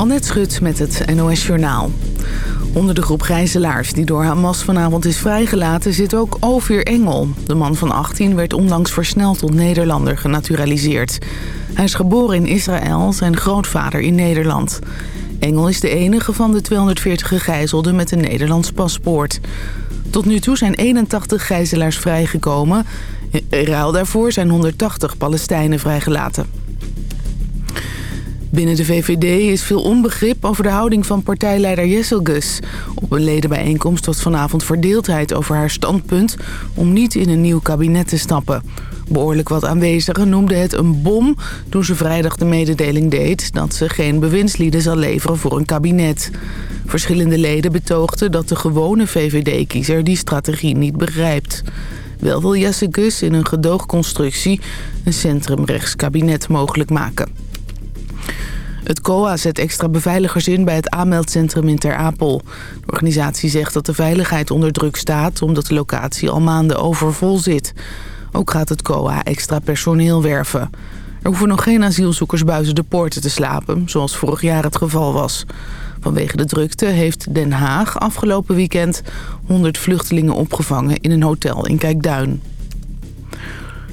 Annette Schut met het NOS Journaal. Onder de groep gijzelaars die door Hamas vanavond is vrijgelaten zit ook Ovir Engel. De man van 18 werd onlangs versneld tot Nederlander genaturaliseerd. Hij is geboren in Israël, zijn grootvader in Nederland. Engel is de enige van de 240 gegijzelden met een Nederlands paspoort. Tot nu toe zijn 81 gijzelaars vrijgekomen. In ruil daarvoor zijn 180 Palestijnen vrijgelaten. Binnen de VVD is veel onbegrip over de houding van partijleider Jesselgus. Op een ledenbijeenkomst was vanavond verdeeldheid over haar standpunt... om niet in een nieuw kabinet te stappen. Behoorlijk wat aanwezigen noemden het een bom toen ze vrijdag de mededeling deed... dat ze geen bewindslieden zal leveren voor een kabinet. Verschillende leden betoogden dat de gewone VVD-kiezer die strategie niet begrijpt. Wel wil Jesse Gus in een gedoogconstructie een centrumrechtskabinet mogelijk maken. Het COA zet extra beveiligers in bij het aanmeldcentrum in Ter Apel. De organisatie zegt dat de veiligheid onder druk staat... omdat de locatie al maanden overvol zit. Ook gaat het COA extra personeel werven. Er hoeven nog geen asielzoekers buiten de poorten te slapen... zoals vorig jaar het geval was. Vanwege de drukte heeft Den Haag afgelopen weekend 100 vluchtelingen opgevangen in een hotel in Kijkduin.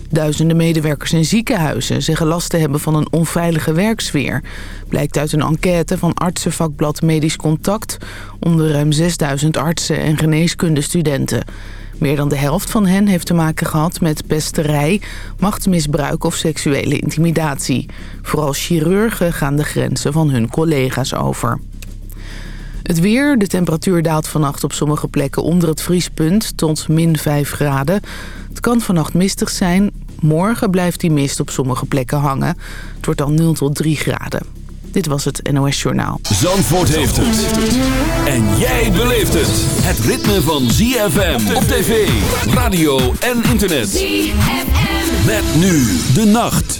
Duizenden medewerkers in ziekenhuizen zeggen last te hebben van een onveilige werksfeer. Blijkt uit een enquête van artsenvakblad Medisch Contact... onder ruim 6000 artsen en geneeskundestudenten. Meer dan de helft van hen heeft te maken gehad met pesterij, machtsmisbruik of seksuele intimidatie. Vooral chirurgen gaan de grenzen van hun collega's over. Het weer, de temperatuur daalt vannacht op sommige plekken onder het vriespunt tot min 5 graden. Het kan vannacht mistig zijn. Morgen blijft die mist op sommige plekken hangen. Het wordt dan 0 tot 3 graden. Dit was het NOS Journaal. Zandvoort heeft het. En jij beleeft het. Het ritme van ZFM op tv, radio en internet. ZFM. Met nu de nacht.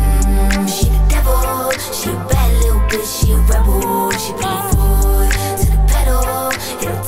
She the a bad little bitch, she a rebel. She put her foot to the pedal.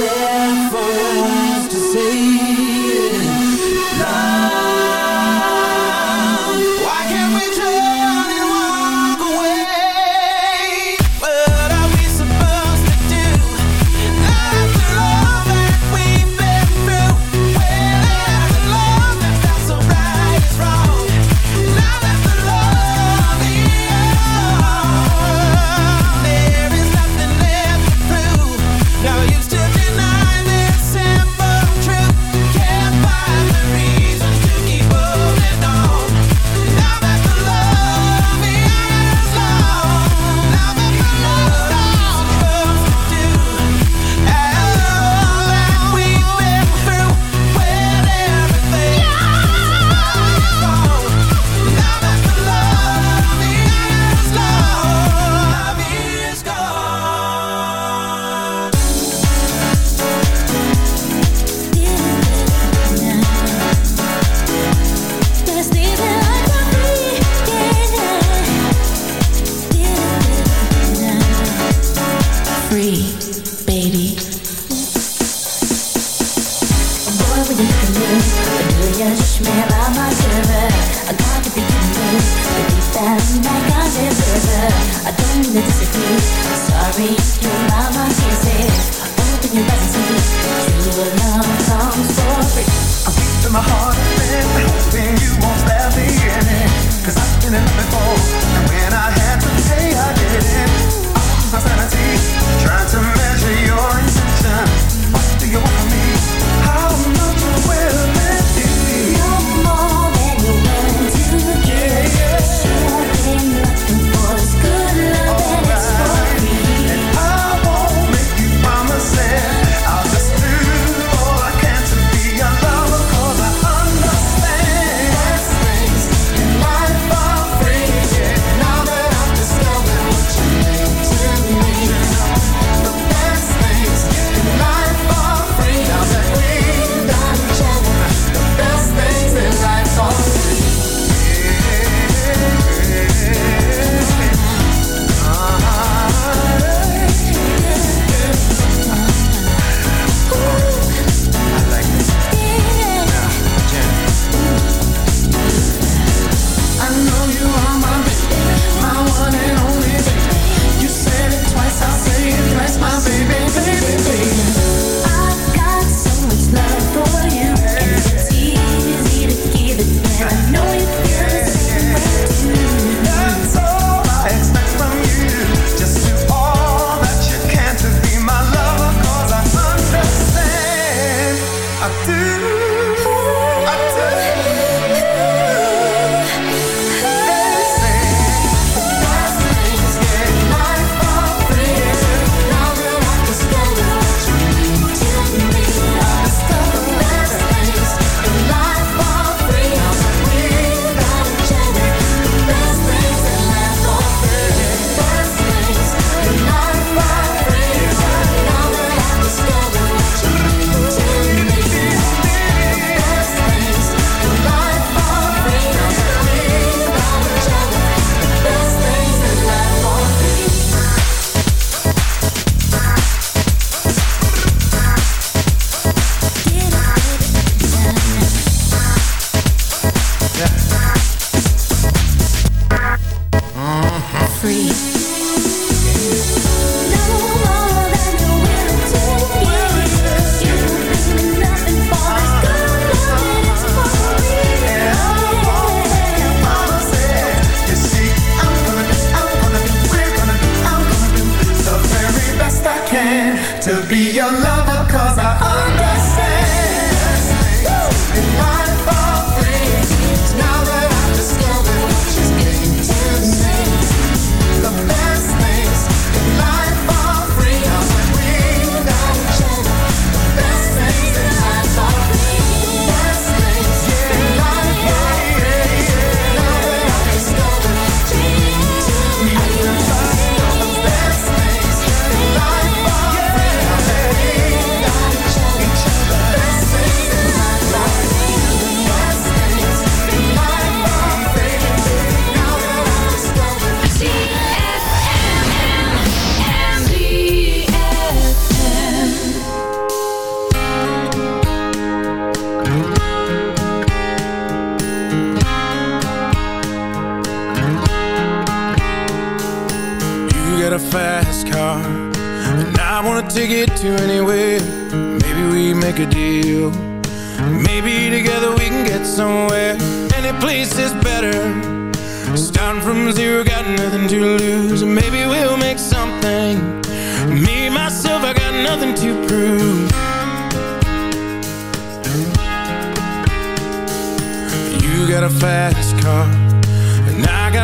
left for to say.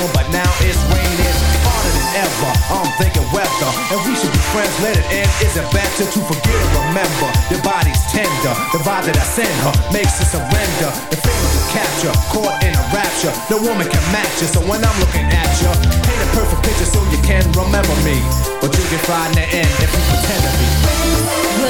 alone, but now it's raining harder than ever. I'm thinking weather, and we should be friends. Let it end. Is it better to forgive? Remember, your body's tender. The vibe that I send her makes her surrender. The feelings of capture, caught in a rapture. No woman can match you, so when I'm looking at you, paint a perfect picture so you can remember me. But you can find the end if you pretend to be.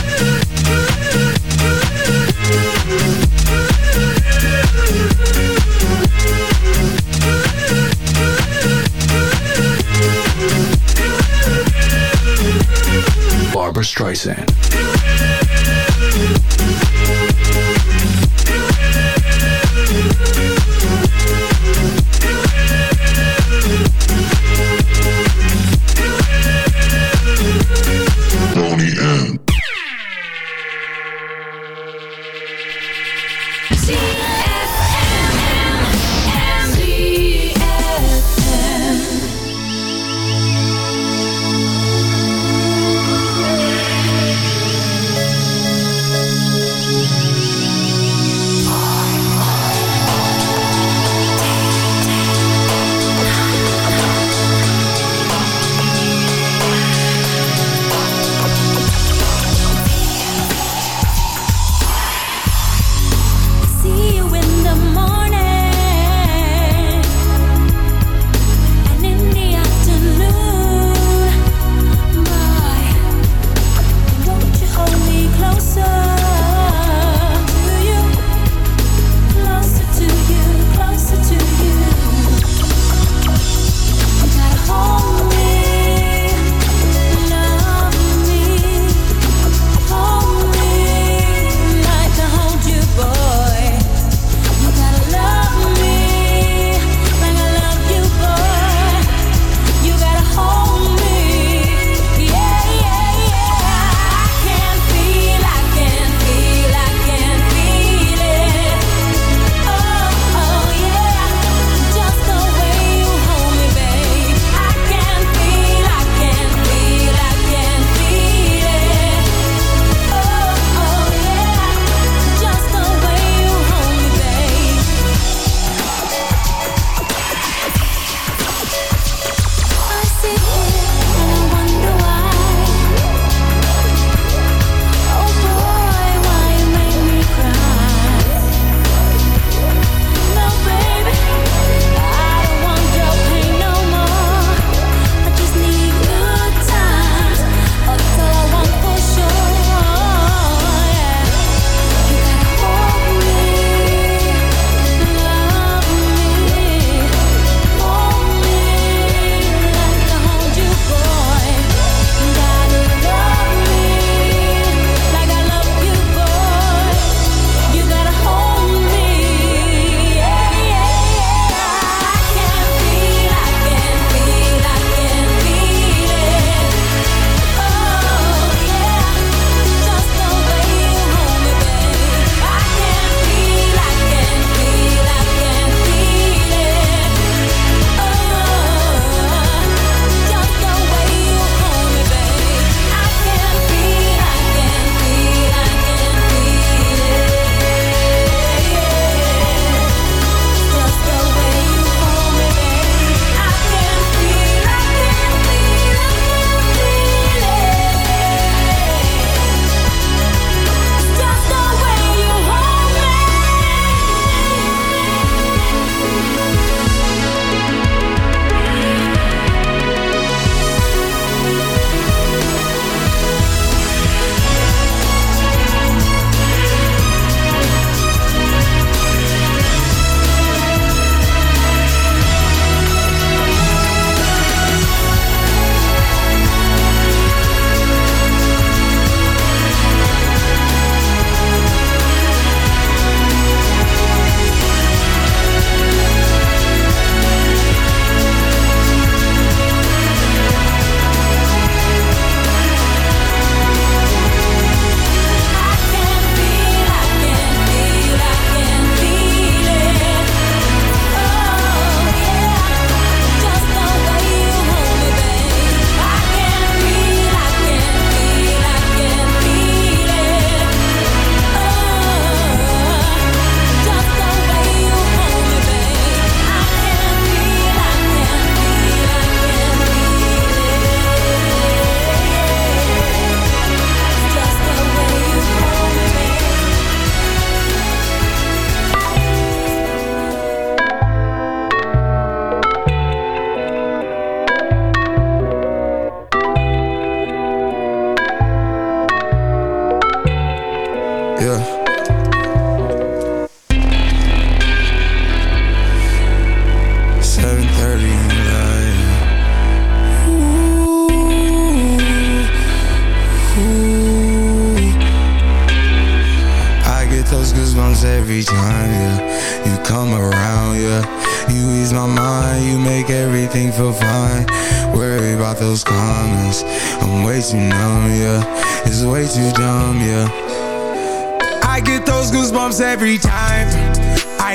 Boney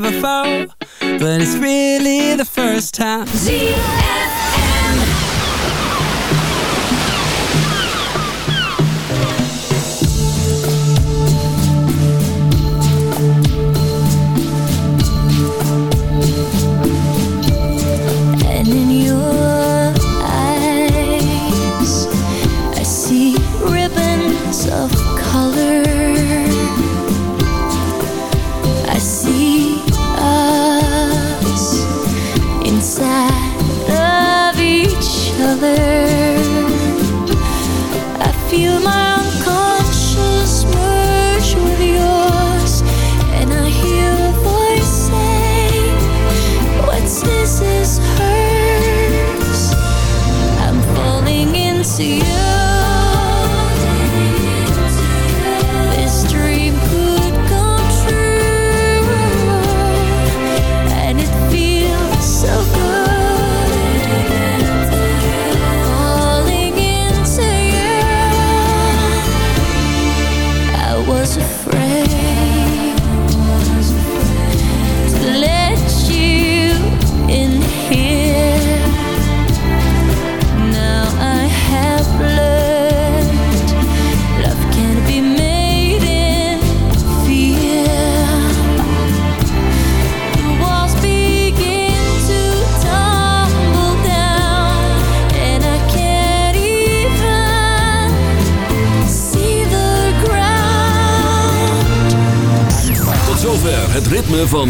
never